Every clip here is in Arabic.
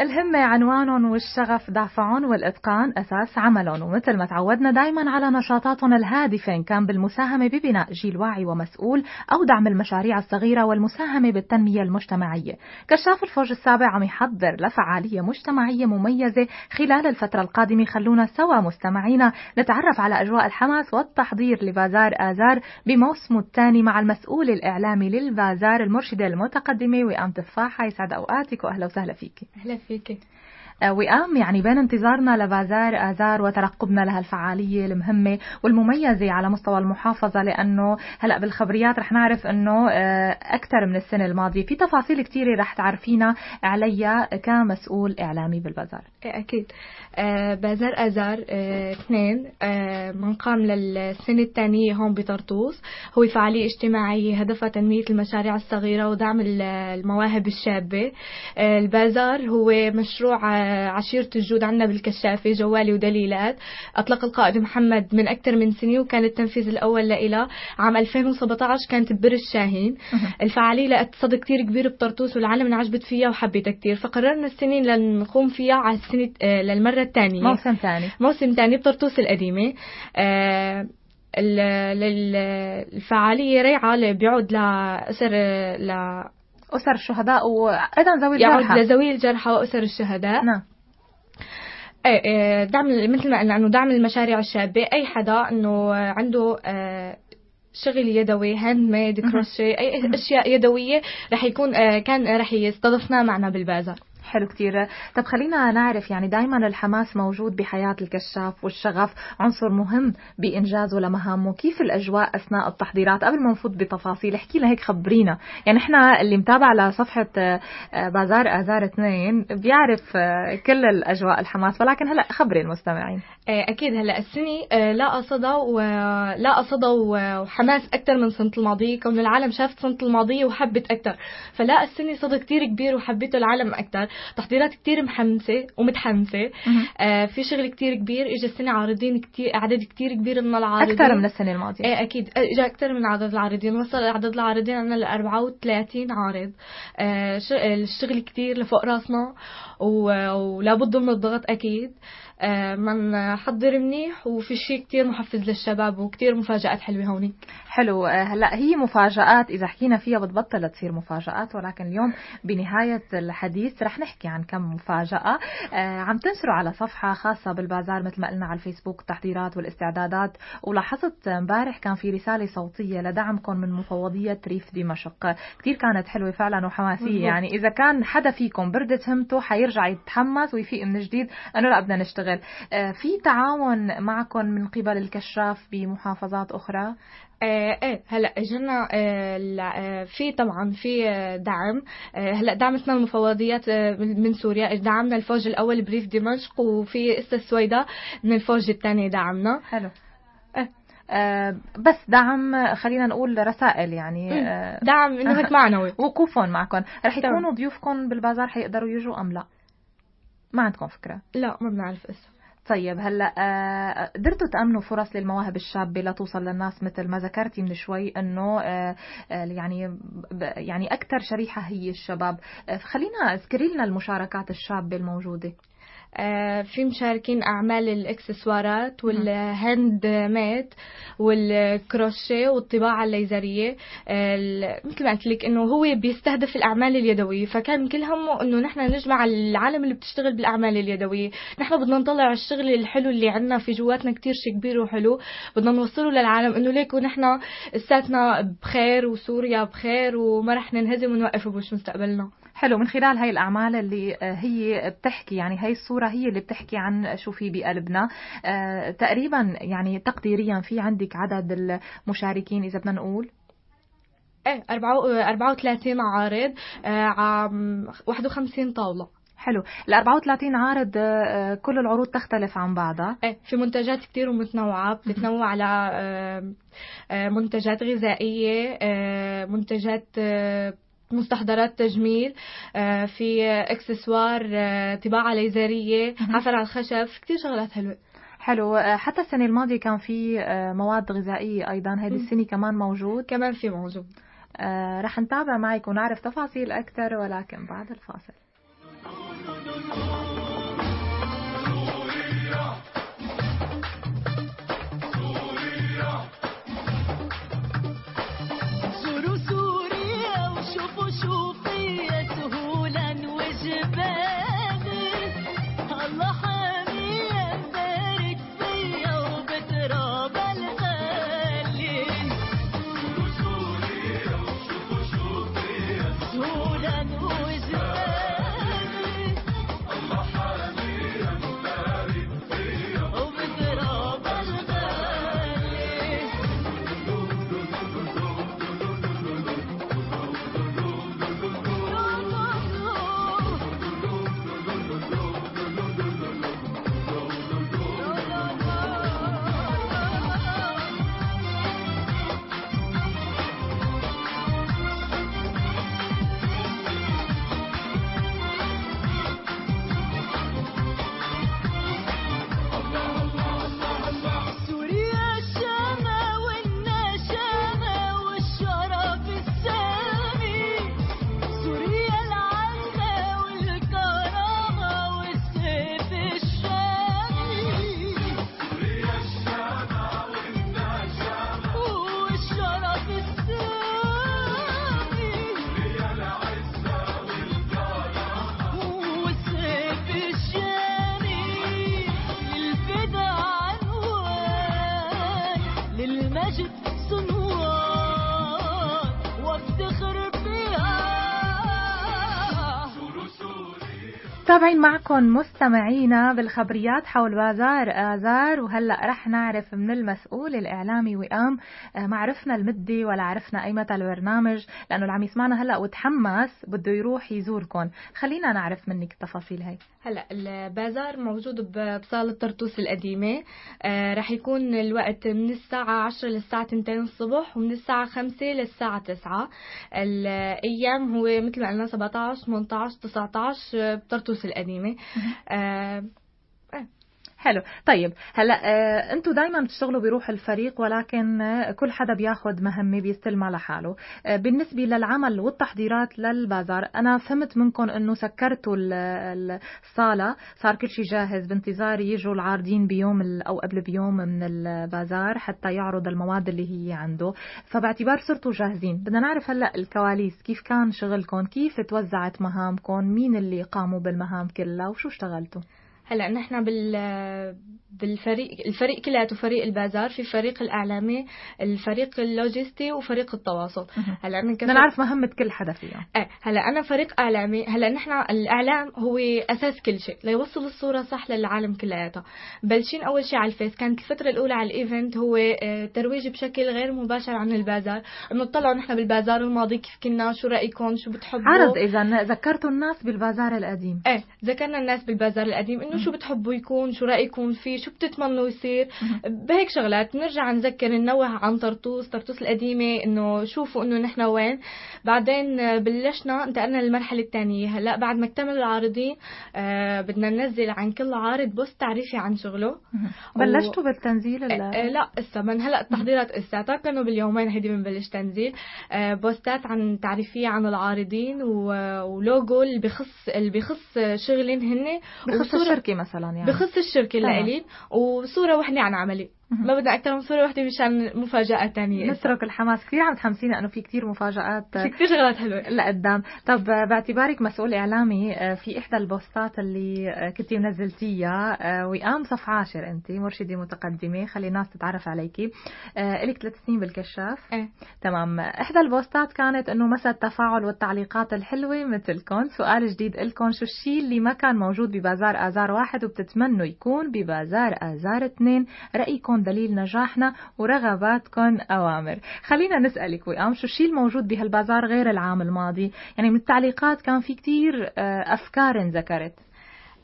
الهمة عنوان والشغف دافعهم والإتقان أساس عملهم ومثل ما تعودنا دايما على نشاطاتهم الهادفة إن كان بالمساهمة ببناء جيل واعي ومسؤول أو دعم المشاريع الصغيرة والمساهمة بالتنمية المجتمعية. كشاف الفوج السابع عم يحضر لفعالية مجتمعية مميزة خلال الفترة القادمة خلونا سوا مستمعينا نتعرف على أجواء الحماس والتحضير لبازار آذار بموسمه الثاني مع المسؤول الإعلامي للبازار المرشدة المتقدمة وئام تفاحة يسعد أوقاتك وأهلا وسهلا فيك. أهلا فيك آه، وئام يعني بين انتظارنا لبازار آذار وترقبنا لها الفعالية المهمة والمميزة على مستوى المحافظة لأنه هلأ بالخبريات رح نعرف أنه آه، أكثر من السنة الماضية في تفاصيل كثيرة رح تعرفينا عليها كمسؤول إعلامي بالبازار. إيه، أكيد. آه بازار آذار آه اثنين. آه منقام للسنة الثانية هون بطرطوس. هو فعالية اجتماعية هدفها تنمية المشاريع الصغيرة ودعم المواهب الشابة. آه البازار هو مشروع آه عشيرة الجود عنا بالكشافة جوالي ودليلات. أطلق القائد محمد من أكثر من سنة وكان التنفيذ الأول لإلها عام 2017 كانت ببر الشاهين. الفعالية لقت صدى كتير كبير بطرطوس والعالم انعجبت فيها وحبيتها كتير. فقررنا السنة لنقوم فيها على السنة آه للمرة الثانية. موسم ثاني. موسم ثاني بطرطوس القديمة. آه الفعالية ريعة بيعود لأسر ل أسر الشهداء وأيضا ذوي الجرحى. يعود لذوي الجرحى وأسر الشهداء. نعم. إيه، إيه، دعم مثل ما قلنا إنه دعم المشاريع الشابة. أي حدا إنه عنده آه، شغل يدوي hand made كروشيه أي أشياء يدوية رح يكون آه، كان رح يستضفنا معنا بالبازار. حلو كتير. طب خلينا نعرف يعني دائما الحماس موجود بحياة الكشاف والشغف. عنصر مهم بإنجازه لمهامه. كيف الأجواء أثناء التحضيرات؟ قبل ما نفوت بتفاصيل احكي لنا هيك خبرينا. يعني إحنا اللي متابع لصفحة آه، بازار آذار اثنين بيعرف آه، كل الأجواء الحماس. ولكن هلأ خبري المستمعين آه، أكيد هلأ السنة لا صدى ولا صدى وحماس أكثر من سنة الماضية كون العالم شافت سنة الماضية وحبت أكثر فلا السنة صدى كتير كبير وحبته العالم أكثر تحضيرات كتير محمسة ومتحمسة. آه في شغل كتير كبير اجى السنة عارضين كتير عدد كتير كبير من العارضين. أكثر من السنة الماضية. إيه أكيد. اجى أكثر من عدد العارضين. وصل عدد العارضين عندنا ل 34 عارض. آه الشغل كتير لفوق راسنا ولابد من الضغط أكيد. آه، من حضر منيح وفي شيء كتير محفز للشباب وكتير مفاجآت حلوة هونيك حلو. آه، هلأ هي مفاجآت إذا حكينا فيها بتبطل تصير مفاجآت ولكن اليوم بنهاية الحديث رح نحكي عن كم مفاجأة. آه، عم تنشروا على صفحة خاصة بالبازار مثل ما قلنا على الفيسبوك التحضيرات والاستعدادات. ولاحظت امبارح كان في رسالة صوتية لدعمكم من مفوضية ريف دمشق. كتير كانت حلوة فعلا وحماسية. يعني إذا كان حدا فيكم بردت همته حيرجع يتحمس ويفيق من جديد أنه لا بدنا نشتغل الشغل آه، في تعاون معكم من قبل الكشاف بمحافظات أخرى؟ إيه هلا اجينا آه في طبعا في دعم. هلا دعمتنا المفوضيات من سوريا. دعمنا الفوج الأول بريف دمشق وفي استا السويداء من الفوج الثاني دعمنا. حلو. آه بس دعم خلينا نقول رسائل يعني آه. دعم إنه هيك معنوي. وقوفهم معكم. رح يكونوا ضيوفكم بالبازار حيقدروا يجوا أم لا؟ ما عندكم فكرة؟ لا ما بنعرف اسم طيب هلا آه، قدرتوا تأمنوا فرص للمواهب الشابة لتوصل للناس مثل ما ذكرتي من شوي إنه آه، آه، يعني يعني أكثر شريحة هي الشباب. خلينا اذكري لنا المشاركات الشابة الموجودة. في مشاركين أعمال الإكسسوارات وال hand made والكروشيه والطباعة الليزرية مثل ما قلت لك إنه هو بيستهدف الأعمال اليدوية فكان كل همه إنه نحن نجمع العالم اللي بتشتغل بالأعمال اليدوية. نحن بدنا نطلع الشغل الحلو اللي عندنا في جواتنا كتير شيء كبير وحلو بدنا نوصله للعالم إنه ليكو نحن لساتنا بخير وسوريا بخير وما رح ننهزم ونوقف بوش مستقبلنا حلو من خلال هاي الأعمال اللي آه، هي بتحكي يعني هاي الصورة هي اللي بتحكي عن شو في بقلبنا. آه، تقريبا يعني تقديريا في عندك عدد المشاركين إذا بدنا نقول؟ إيه 34 عارض عام 51 طاولة. حلو. ال 34 عارض آه، كل العروض تختلف عن بعضها؟ إيه في منتجات كتير ومتنوعة. بتتنوع على منتجات غذائية منتجات مستحضرات تجميل آه، في إكسسوار آه، طباعة ليزرية عفر على الخشب كثير شغلات حلوة. حلو. آه، حتى السنة الماضية كان في مواد غذائية أيضا. هذه السنة كمان موجود. كمان في موجود. رح نتابع معك ونعرف تفاصيل أكثر ولكن بعد الفاصل. متابعين معكم مستمعينا بالخبريات حول بازار آذار وهلأ رح نعرف من المسؤول الإعلامي وئام آه، ما عرفنا المدة ولا عرفنا أي متى البرنامج لأنه اللي عم يسمعنا هلأ وتحمس بده يروح يزوركم خلينا نعرف منك التفاصيل هاي. هلا البازار موجود بصالة طرطوس القديمة. آه رح يكون الوقت من الساعة 10 للساعة 2 الصبح ومن الساعة 5 للساعة 9 الأيام هو مثل ما قلنا 17 18 19 بطرطوس القديمة. آه حلو. طيب هلا آه أنتم دائما بتشتغلوا بروح الفريق ولكن آه كل حدا بياخذ مهمة بيستلمها لحاله آه بالنسبة للعمل والتحضيرات للبازار أنا فهمت منكم إنه سكرتوا الصالة. صار كل شيء جاهز بانتظار يجوا العارضين بيوم أو قبل بيوم من البازار حتى يعرض المواد اللي هي عنده. فباعتبار صرتوا جاهزين. بدنا نعرف هلا الكواليس كيف كان شغلكم؟ كيف توزعت مهامكم؟ مين اللي قاموا بالمهام كلها؟ وشو اشتغلتوا؟ هلا نحن بال بالفريق الفريق كلياته فريق البازار في فريق الإعلامي الفريق اللوجستي وفريق التواصل. هلا انا بدنا نعرف مهمه كل حدا فيها إيه هلا أنا فريق إعلامي هلا نحن الإعلام هو أساس كل شيء ليوصل الصورة صح للعالم كلياته. بلشين أول شيء على الفيس كانت الفترة الأولى على ال event هو آه، ترويج بشكل غير مباشر عن البازار. إنه طلعوا نحن بالبازار الماضي كيف كنا شو رأيكم شو بتحبوا. عرض إذا ذكرتوا الناس بالبازار القديم. إيه ذكرنا الناس بالبازار القديم إنه شو بتحبوا يكون شو رأيكم فيه شو بتتمنوا يصير؟ بهيك شغلات بنرجع نذكر ننوه عن طرطوس طرطوس القديمة إنه شوفوا إنه نحن وين. بعدين بلشنا انتقلنا للمرحلة الثانية هلأ بعد ما اكتمل العارضين آه بدنا ننزل عن كل عارض بوست تعريفي عن شغله. بلشتوا و... بالتنزيل آه آه لا اسا من هلا التحضيرات إسا. كانوا باليومين هيدي بنبلش تنزيل. آه بوستات عن تعريفية عن العارضين. ولوجو اللي بخص اللي بخص شغلين هن بخص الشركة مثلا يعني. بخص الشركة اللي وصورة وحدة عن عملي. ما بدنا أكثر من صورة واحدة مشان مفاجاه ثانية نترك الحماس. كثير عم تحمسينا أنه في كثير مفاجآت. في كثير شغلات حلوة. لقدام. طب باعتبارك مسؤول إعلامي آه، في إحدى البوستات اللي آه، كنتي منزلتيها آه، وئام صف عاشر أنت مرشدة متقدمة. خلي الناس تتعرف عليكي. لك ثلاث سنين بالكشاف. إيه. تمام. إحدى البوستات كانت إنه مسا التفاعل والتعليقات الحلوة مثلكم سؤال جديد لكم شو الشيء اللي ما كان موجود ببازار آزار واحد وبتتمنوا يكون ببازار آزار اثنين؟ رايكم دليل نجاحنا ورغباتكم أوامر. خلينا نسألك وئام شو الشيء الموجود بهالبازار غير العام الماضي؟ يعني من التعليقات كان في كتير آه، أفكار انذكرت.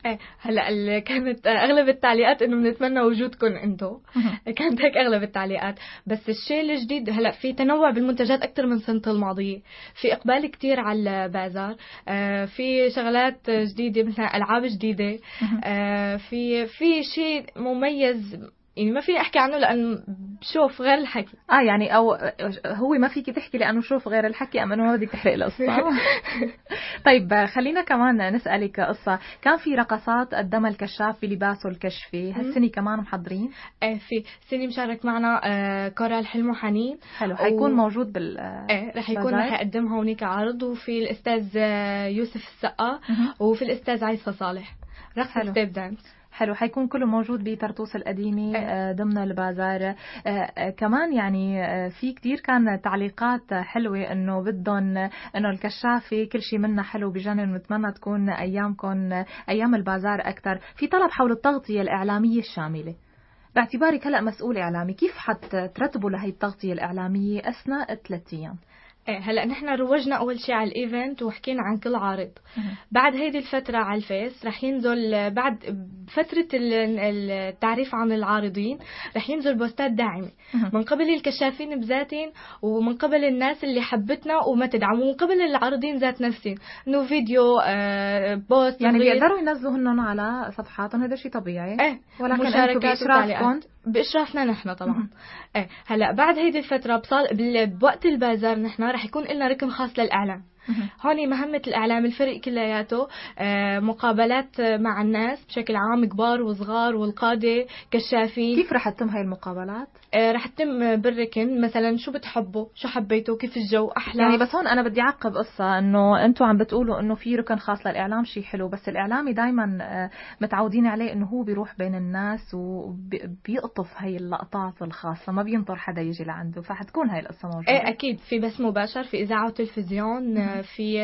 إيه هلأ كانت أغلب التعليقات إنه بنتمنى وجودكم أنتم كانت هيك أغلب التعليقات. بس الشيء الجديد هلأ في تنوع بالمنتجات أكثر من سنة الماضية. في إقبال كثير على البازار. آه في شغلات جديدة مثلا ألعاب جديدة. آه في في شيء مميز يعني ما فيني أحكي عنه لأنه بشوف غير الحكي. آه يعني أو هو ما فيك تحكي لأنه شوف غير الحكي ام انه ما بدك تحرق القصة. طيب خلينا كمان نسألك قصة. كان في رقصات قدمها الكشاف بلباسه الكشفي هالسنه كمان محضرين؟ إيه في سنه مشارك معنا آه كورال حلم وحنين حلو حيكون و... موجود بال إيه رح يكون رح يقدمها هونيك عرض وفي الأستاذ آه، يوسف السقا وفي الأستاذ عيسى صالح. رقص step dance. حلو حيكون كله موجود بطرطوس القديمة إيه. آه، ضمن البازار. آه، آه، كمان يعني في كتير كان تعليقات حلوة إنه بدهم إنه الكشافة كل شيء منها حلو بجنن ونتمنى تكون ايامكم أيام البازار أكثر في طلب حول التغطية الإعلامية الشاملة. باعتبارك هلأ مسؤول إعلامي كيف حترتبوا لهي التغطية الإعلامية أثناء ثلاث أيام؟ إيه هلا نحن روجنا أول شيء على ال event وحكينا عن كل عارض. بعد هيدي الفترة على الفيس رح ينزل بعد فترة التعريف عن العارضين رح ينزل بوستات داعمة. من قبل الكشافين بذاتهم ومن قبل الناس اللي حبتنا وما تدعم ومن قبل العارضين ذات نفسهم. إنه فيديو آه post يعني بيقدروا ينزلوا هنن على صفحاتهم هذا شيء طبيعي. إيه ولكن باشرافكم بإشرافنا نحن طبعا. إيه هلا بعد هيدي الفترة بصال بوقت البازار نحن رح يكون لنا ركن خاص للإعلام. هون مهمة الإعلام الفريق كلياته آه، مقابلات مع الناس بشكل عام كبار وصغار والقادة كشافين. كيف رح تتم هاي المقابلات؟ آه، رح تتم بالركن. مثلا شو بتحبوا شو حبيتوا كيف الجو؟ أحلى؟ يعني بس هون أنا بدي أعقب قصة إنه أنتم عم بتقولوا إنه في ركن خاص للإعلام شيء حلو بس الإعلامي دائما آه، متعودين عليه إنه هو بيروح بين الناس وبيقطف هاي اللقطات الخاصة ما بينطر حدا يجي لعنده فحتكون هاي القصة موجودة. إيه أكيد. في بث مباشر في إذاعة وتلفزيون في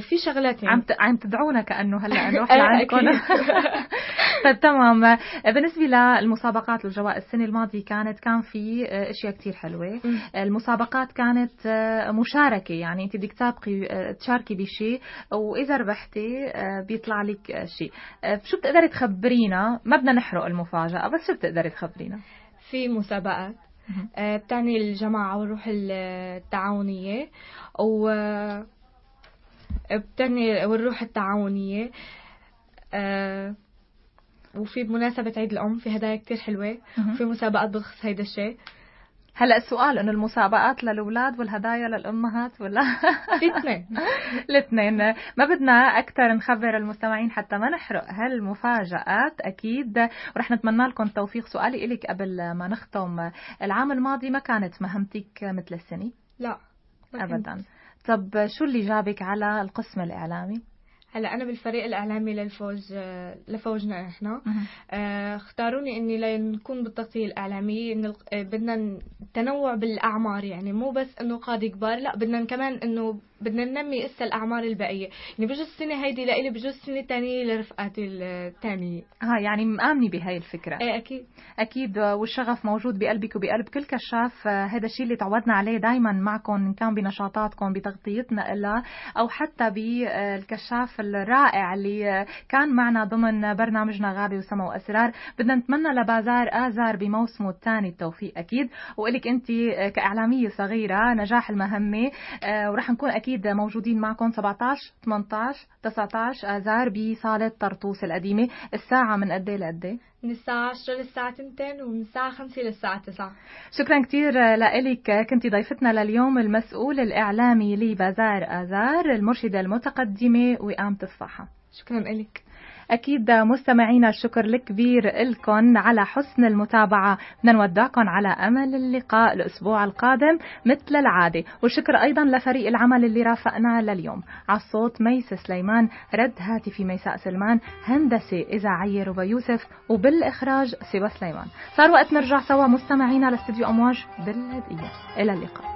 في شغلات يعني. عم عم تدعونا كأنه هلأ نروح لعندكم. طيب تمام. بالنسبة للمسابقات والجوائز السنة الماضية كانت كان في أشياء كثير حلوة. المسابقات كانت مشاركة. يعني أنت بدك تسابقي تشاركي بشيء وإذا ربحتي بيطلع لك شيء شو بتقدري تخبرينا؟ ما بدنا نحرق المفاجأة بس شو بتقدري تخبرينا؟ في مسابقات. بتعني الجماعة والروح التعاونية و بتعني والروح التعاونية. آه، وفي بمناسبة عيد الأم في هدايا كتير حلوة وفي مسابقات بخص هيدا الشيء. هلأ السؤال إنه المسابقات للأولاد والهدايا للأمهات ولا؟ في اثنين. الاثنين. ما بدنا أكثر نخبر المستمعين حتى ما نحرق هالمفاجآت أكيد ورح نتمنى لكم التوفيق سؤالي لك قبل ما نختم. العام الماضي ما كانت مهمتك مثل السنة؟ لا ابدا. طب شو اللي جابك على القسم الإعلامي؟ هلا أنا بالفريق الإعلامي للفوز لفوجنا إحنا. آه، اختاروني إني لنكون بالتغطية الإعلامية بدنا تنوع بالأعمار يعني مو بس إنه قاضي كبار لا بدنا كمان إنه بدنا ننمي اسا الأعمار الباقيه يعني بجوز السنة هيدي لإلي بجوز السنة الثانية لرفقاتي الثانية آه يعني مآمنة بهاي الفكرة. إيه أكيد. أكيد والشغف موجود بقلبك وبقلب كل كشاف. هذا الشيء اللي تعودنا عليه دائما معكم إن كان بنشاطاتكم بتغطيتنا لها أو حتى بالكشاف الرائع اللي كان معنا ضمن برنامجنا غابه وسما وأسرار. بدنا نتمنى لبازار آزار بموسمه الثاني التوفيق أكيد. وإلك أنت كإعلامية صغيرة نجاح المهمة آه، ورح نكون أكيد موجودين معكم 17 18 19 آذار بصاله طرطوس القديمة. الساعة من قد إيه لقد من الساعة 10 للساعة 2 ومن الساعة 5 للساعة 9 شكرا كثير لك كنت ضيفتنا لليوم المسؤول الإعلامي لبازار آزار المرشدة المتقدمة وقامة الصحة شكرا لك أكيد مستمعينا الشكر الكبير لكم على حسن المتابعة بدنا نودعكم على أمل اللقاء الأسبوع القادم مثل العادة والشكر أيضا لفريق العمل اللي رافقنا لليوم على الصوت ميس سليمان رد هاتفي ميساء سلمان هندسة إذاعية ربا يوسف وبالإخراج سوى سليمان. صار وقت نرجع سوا مستمعينا لاستديو أمواج. بالهدية إلى اللقاء.